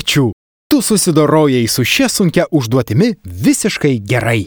Ačiū, tu susidorojai su šia sunkia užduotimi visiškai gerai.